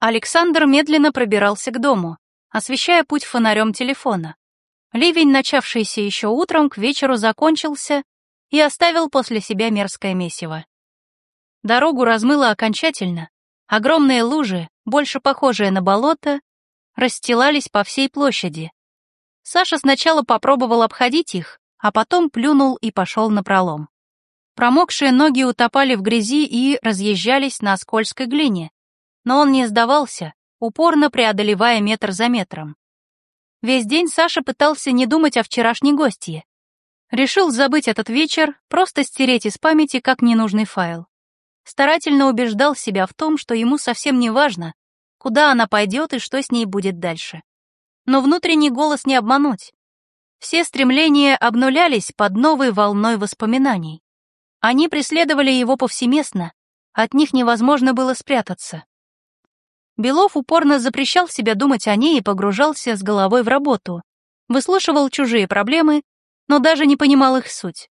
Александр медленно пробирался к дому, освещая путь фонарем телефона. Ливень, начавшийся еще утром, к вечеру закончился и оставил после себя мерзкое месиво. Дорогу размыло окончательно. Огромные лужи, больше похожие на болото, расстилались по всей площади. Саша сначала попробовал обходить их, а потом плюнул и пошел на пролом. Промокшие ноги утопали в грязи и разъезжались на скользкой глине, но он не сдавался, упорно преодолевая метр за метром. Весь день Саша пытался не думать о вчерашней гостье. Решил забыть этот вечер, просто стереть из памяти как ненужный файл. Старательно убеждал себя в том, что ему совсем не важно, куда она пойдет и что с ней будет дальше. Но внутренний голос не обмануть. Все стремления обнулялись под новой волной воспоминаний. Они преследовали его повсеместно, от них невозможно было спрятаться. Белов упорно запрещал себе думать о ней и погружался с головой в работу. Выслушивал чужие проблемы, но даже не понимал их суть.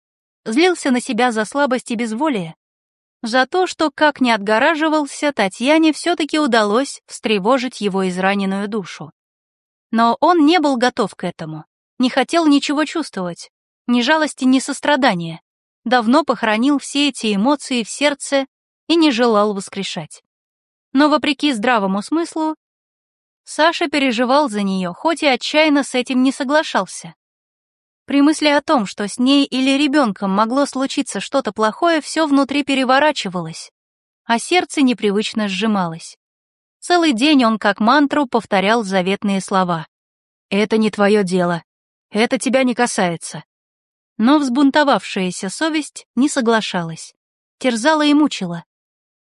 Злился на себя за слабость и безволие. За то, что, как не отгораживался, Татьяне все-таки удалось встревожить его израненную душу. Но он не был готов к этому, не хотел ничего чувствовать, ни жалости, ни сострадания. Давно похоронил все эти эмоции в сердце и не желал воскрешать. Но вопреки здравому смыслу, Саша переживал за нее, хоть и отчаянно с этим не соглашался. При мысли о том, что с ней или ребенком могло случиться что-то плохое, все внутри переворачивалось, а сердце непривычно сжималось. Целый день он как мантру повторял заветные слова. «Это не твое дело. Это тебя не касается». Но взбунтовавшаяся совесть не соглашалась, терзала и мучила.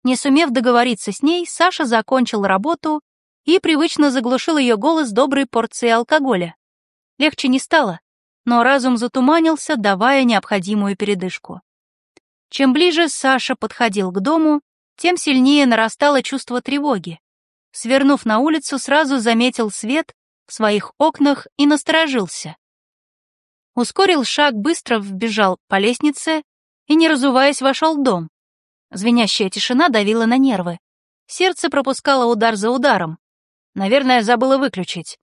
Не сумев договориться с ней, Саша закончил работу и привычно заглушил ее голос доброй порцией алкоголя. Легче не стало, но разум затуманился, давая необходимую передышку. Чем ближе Саша подходил к дому, тем сильнее нарастало чувство тревоги. Свернув на улицу, сразу заметил свет в своих окнах и насторожился. Ускорил шаг, быстро вбежал по лестнице и, не разуваясь, вошел в дом. Звенящая тишина давила на нервы. Сердце пропускало удар за ударом. Наверное, забыла выключить.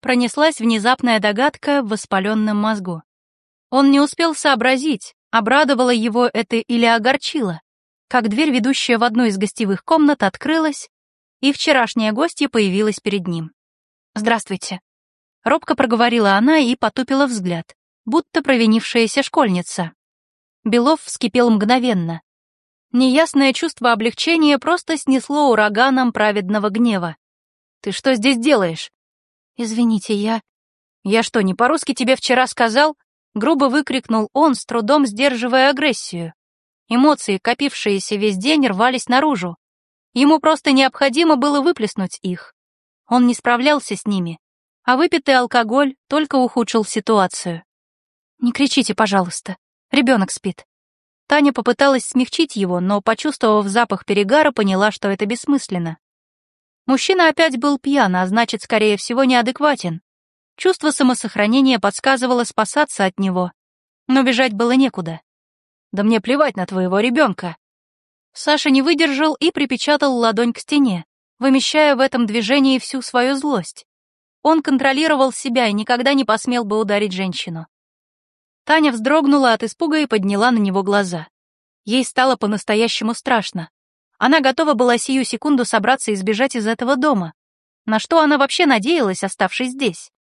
Пронеслась внезапная догадка в воспаленном мозгу. Он не успел сообразить, обрадовало его это или огорчило, как дверь, ведущая в одну из гостевых комнат, открылась, и вчерашняя гостья появилась перед ним. «Здравствуйте». Робко проговорила она и потупила взгляд, будто провинившаяся школьница. Белов вскипел мгновенно. Неясное чувство облегчения просто снесло ураганом праведного гнева. «Ты что здесь делаешь?» «Извините, я...» «Я что, не по-русски тебе вчера сказал?» Грубо выкрикнул он, с трудом сдерживая агрессию. Эмоции, копившиеся весь день, рвались наружу. Ему просто необходимо было выплеснуть их. Он не справлялся с ними, а выпитый алкоголь только ухудшил ситуацию. «Не кричите, пожалуйста. Ребенок спит». Таня попыталась смягчить его, но, почувствовав запах перегара, поняла, что это бессмысленно. Мужчина опять был пьян, а значит, скорее всего, неадекватен. Чувство самосохранения подсказывало спасаться от него, но бежать было некуда. «Да мне плевать на твоего ребенка!» Саша не выдержал и припечатал ладонь к стене, вымещая в этом движении всю свою злость. Он контролировал себя и никогда не посмел бы ударить женщину. Таня вздрогнула от испуга и подняла на него глаза. Ей стало по-настоящему страшно. Она готова была сию секунду собраться и сбежать из этого дома. На что она вообще надеялась, оставшись здесь?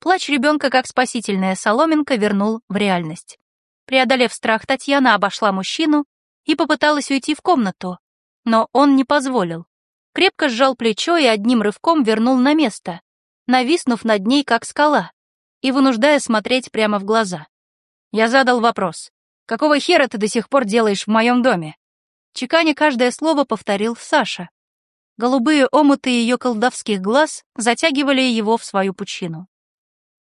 Плач ребенка, как спасительная соломинка, вернул в реальность. Преодолев страх, Татьяна обошла мужчину и попыталась уйти в комнату, но он не позволил. Крепко сжал плечо и одним рывком вернул на место, нависнув над ней, как скала, и вынуждая смотреть прямо в глаза. Я задал вопрос. «Какого хера ты до сих пор делаешь в моем доме?» Чеканя каждое слово повторил Саша. Голубые омуты ее колдовских глаз затягивали его в свою пучину.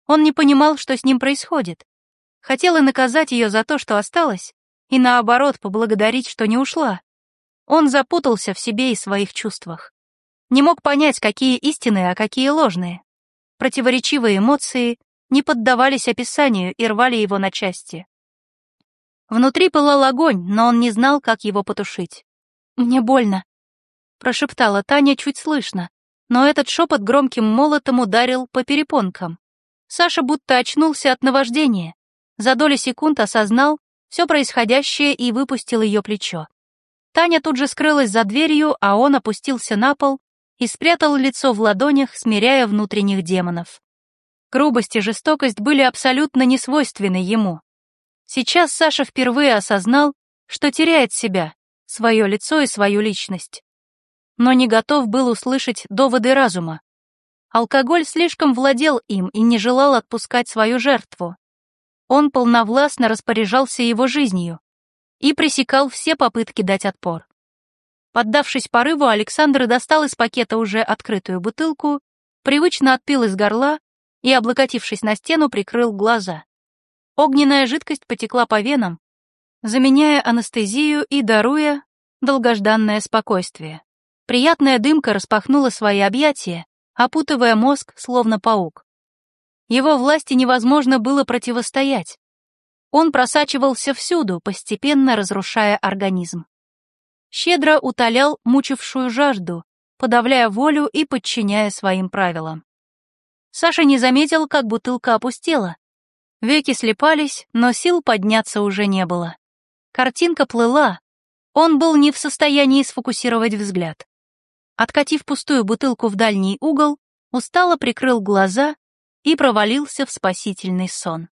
Он не понимал, что с ним происходит. Хотел и наказать ее за то, что осталось, и наоборот поблагодарить, что не ушла. Он запутался в себе и своих чувствах. Не мог понять, какие истинные, а какие ложные. Противоречивые эмоции, не поддавались описанию и рвали его на части. Внутри пылал огонь, но он не знал, как его потушить. «Мне больно». прошептала Таня чуть слышно, но этот шепот громким молотом ударил по перепонкам. Саша будто очнулся от наваждения, за доли секунд осознал все происходящее и выпустил ее плечо. Таня тут же скрылась за дверью, а он опустился на пол и спрятал лицо в ладонях, смиряя внутренних демонов. Грубость и жестокость были абсолютно несвойственны ему. Сейчас Саша впервые осознал, что теряет себя, свое лицо и свою личность. Но не готов был услышать доводы разума. Алкоголь слишком владел им и не желал отпускать свою жертву. Он полновластно распоряжался его жизнью и пресекал все попытки дать отпор. Поддавшись порыву, Александр достал из пакета уже открытую бутылку, привычно отпил из горла и, облокотившись на стену, прикрыл глаза. Огненная жидкость потекла по венам, заменяя анестезию и даруя долгожданное спокойствие. Приятная дымка распахнула свои объятия, опутывая мозг, словно паук. Его власти невозможно было противостоять. Он просачивался всюду, постепенно разрушая организм. Щедро утолял мучившую жажду, подавляя волю и подчиняя своим правилам. Саша не заметил, как бутылка опустела. Веки слепались, но сил подняться уже не было. Картинка плыла. Он был не в состоянии сфокусировать взгляд. Откатив пустую бутылку в дальний угол, устало прикрыл глаза и провалился в спасительный сон.